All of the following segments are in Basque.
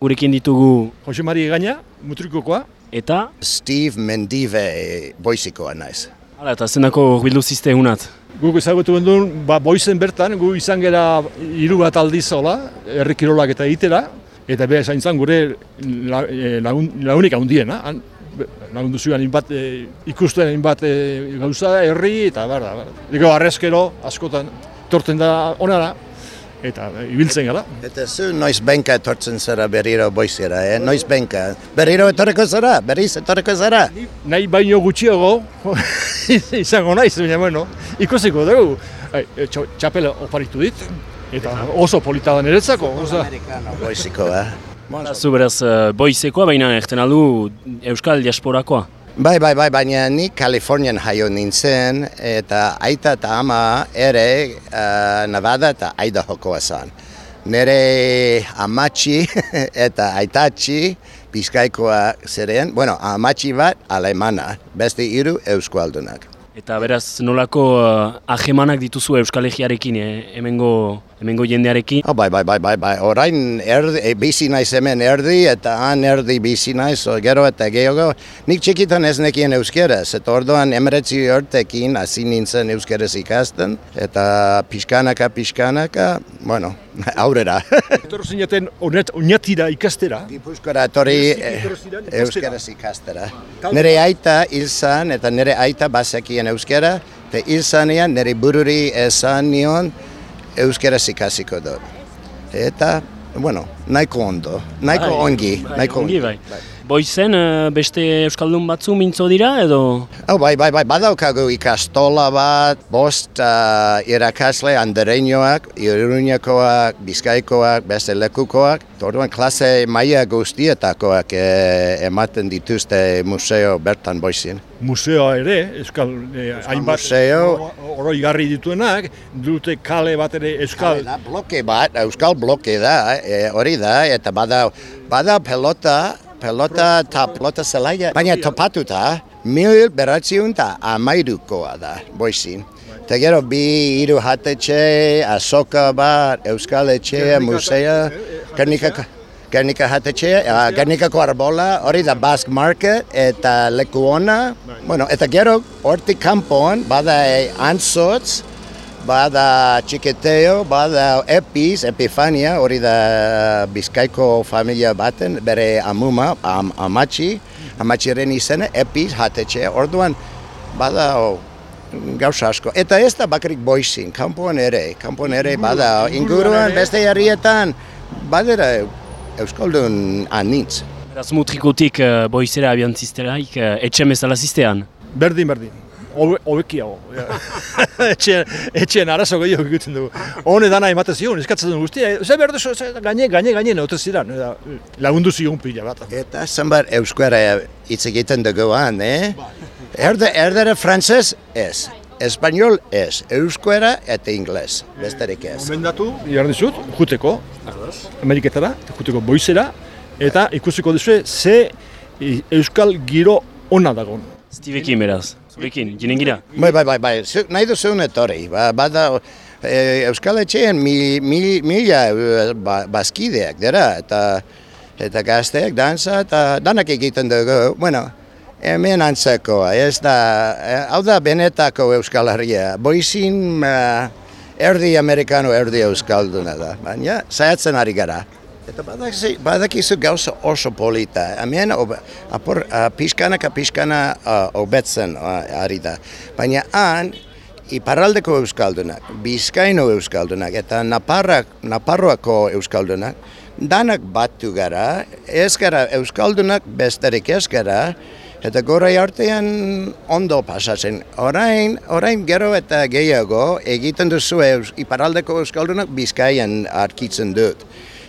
Gurekin ditugu Jose Mari Egaña, mutrikokoa. eta, Steve Mendive boizikoa naiz. hala, eta zenako bildu zizte egunat. Guk ezagutu gendun, ba, boizen bertan, gu izan gera hiru bat aldiz hola, herrikirolak eta egitera, eta beha esan zan gure la, e, lagun, lagunik handiena. Han, be- lagundu zuen hainbat, e, ikustuen hainbat e, gauza, herri, eta bar, da, bar. Diko, arrezkero, askotan, torten da onara, eta e, ibiltzen gara. Eta zu noiz benka etortzen zara berriro boizera, eh? Noiz benka. Berriro etorreko zara, berriz etorreko zara. Nahi baino gutxiago, izango naiz, baina bueno, ikusiko dugu. Ai, e, txo- Txapela oparitu dit, eta oso polita da niretzako. Amerikano boizikoa. Eta zu beraz, uh, boizekoa, baina erten aldu Euskal Diasporakoa. Bai, bai, bai, baina ni Kalifornian jaio nintzen, eta aita eta ama ere uh, Nevada eta Idahokoa zan. Nere amatxi eta aitatxi bizkaikoa ziren, bueno, amatxi bat alemana, beste hiru euskaldunak. Eta beraz, nolako uh, ahemanak dituzu Euskal Egiarekin, eh? hemengo, hemengo jendearekin. Oh, bai, bai, bai, bai, bai, orain erdi, e, bizi naiz hemen erdi eta han erdi bizi naiz, o, gero eta gehiago. Nik txikitan ez nekien euskeraz, eta orduan emeretzi hortekin hasi nintzen euskeraz ikasten, eta pixkanaka, pixkanaka, bueno, aurrera. Etorro zineten onet, oinatira ikastera. Gipuzkoara etorri eh, ziren ikastera. euskeraz ikastera. Nire aita hil zan, eta nire aita bazekien euskera, eta hil zanean nire bururi esan nion euskeraz ikasiko dut. Eta, bueno, nahiko ondo, nahiko Bai, ongi, nahiko ongi bai. Boizen uh, beste Euskaldun batzu mintzo dira edo? Oh, bai, bai, bai, badaukagu ikastola bat, bost uh, irakasle andereñoak, iruñakoak, bizkaikoak, beste lekukoak, orduan klase maila guztietakoak eh, ematen dituzte museo bertan boizin. Museoa ere, euskal, eh, hainbat museo. oro- oroigarri dituenak, dute kale bat ere euskal, Da, bloke bat, euskal bloke da, eh, hori da, eta bada, bada pelota, pelota eta pelota zelaia, baina topatuta, mil beratziun amairukoa da, boizin. Eta gero bi hiru jatetxe, azoka bat, euskal etxea, musea, Gernika, Gernika jatetxe, uh, Gernikako arbola, hori da Basque Market eta leku ona. Bueno, eta gero hortik kanpoan, bada eh, antzotz, Bada txiketeo, bada epiz, epifania, hori da bizkaiko familia baten, bere amuma, am, amatxi, amatxiren izena, epiz, jatetxe, orduan, bada oh, gauza asko. Eta ez da bakarrik boizin, kanpoan ere, kanpoan ere, bada inguruan, beste herrietan, badera Euskaldun anitz. Beraz mutrikutik uh, boizera abiantziztelaik, uh, etxen bezala ziztean. berdin, berdin. Hobe- Hobekiago. ja. etxean, etxean arazo gehiago egiten dugu. Hone dana ematen zion, eskatzen dugu guztia. Ze behar duzu, gaine, gaine, gaine, neote ziren. Eta, lagundu zion pila bat. Eta zenbat euskara hitz egiten duguan, eh? Erde, erdere frantzez ez, espanol ez, euskara eta ingles, besterik ez. Gomendatu, behar dizut, juteko, Ameriketara, juteko boizera, eta ikusiko duzue ze euskal giro ona dagon. Stivekin beraz, zurekin, jinen gira. Bai, bai, bai, bai, nahi duzun etorri, ba, bada, e, euskal etxean mi, mi, mila e, ba, bazkideak dira, eta, eta gazteak, dansa, eta danak egiten dugu, bueno, hemen antzekoa, ez da, e, hau da benetako euskal herria, boizin uh, erdi amerikano, erdi euskalduna da, baina saiatzen ari gara. Eta badakizu, badakizu gauza oso polita. Hemen apor, uh, pixkanaka pixkana uh, obetzen ari da. Baina han, iparraldeko euskaldunak, bizkaino euskaldunak eta Naparrak, Naparroako euskaldunak, danak batu gara, ez gara euskaldunak besterik ez gara, eta gorai artean ondo pasatzen. Orain, orain gero eta gehiago egiten duzu eus, iparraldeko euskaldunak bizkaian arkitzen dut.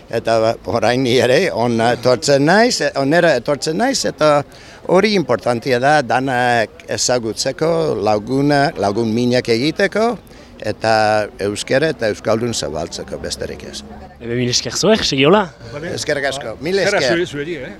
Eta orain ni ere ona etortzen naiz, onera etortzen naiz, eta hori importantia da danak ezagutzeko, laguna, lagun minak egiteko, eta euskara eta euskaldun zabaltzeko besterik ez. Ebe mil esker zuek, segiola? Eskerrik asko, mil esker. zueri, eh?